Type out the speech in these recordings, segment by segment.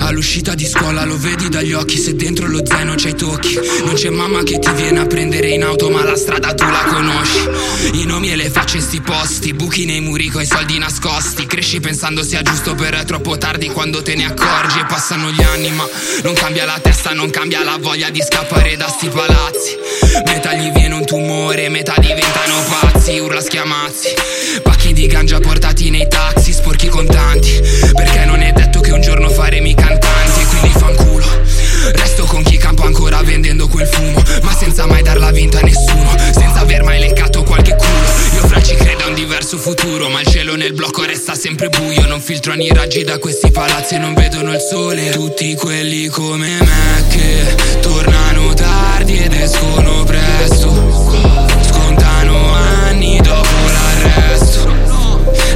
All'uscita di scuola lo vedi dagli occhi Se dentro lo zaino c'hai tocchi. Non c'è mamma che ti viene a prendere in auto Ma la strada tu la conosci. I nomi e le facce sti posti Buchi nei muri coi soldi nascosti. Cresci pensando sia giusto per è troppo tardi Quando te ne accorgi. E passano gli anni Ma non cambia la testa, non cambia la voglia di scappare da sti palazzi. Metà gli viene diverso futuro Ma il cielo nel blocco resta sempre buio. Non filtrano i raggi da questi palazzi E non vedono il sole. Tutti quelli come me che tornano tardi ed escono presto. Scontano anni dopo l'arresto.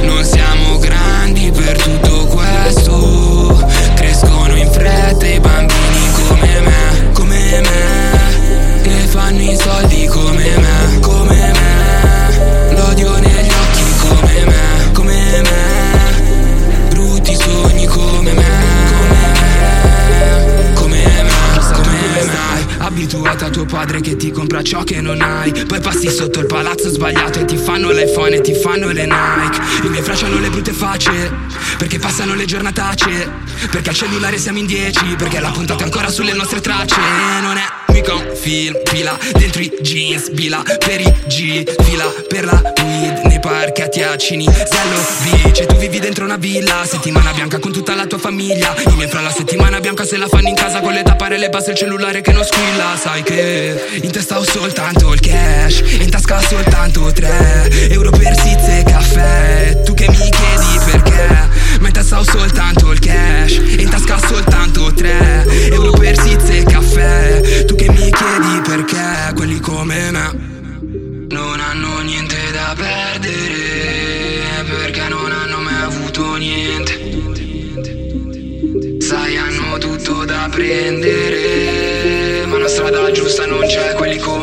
Non siamo grandi per tutto questo. Crescono in fretta i bambini come me, come me Che fanno i soldi tuo padre che ti compra ciò che non hai. Poi passi sotto il palazzo sbagliato e ti fanno l'iPhone e ti fanno le Nike. I miei frasi hanno le brutte facce Perché passano le giornatacce Perché al cellulare siamo in dieci Perché la puntata è ancora sulle nostre tracce. E non è mica un film Pila dentro i jeans Bila per i G Fila per la weed Nei parchetti a Cinisello Beach E tu vivi dentro una villa. Settimana bianca con tutta la tua famiglia. I miei fra la settimana bianca se la fanno in casa Con le tappare le base e il cellulare che non squilla. Sai che in testa ho soltanto il cash in tasca soltanto 3 euro per sizze e caffè. Tu che mi chiedi perché? Ma in testa ho soltanto il cash in tasca soltanto 3 euro per sizze e caffè. Tu che mi chiedi perché? Quelli come me non hanno niente da perdere perché non hanno mai avuto niente. Sai, hanno tutto da prendere, ma la strada giusta non c'è, quelli come me.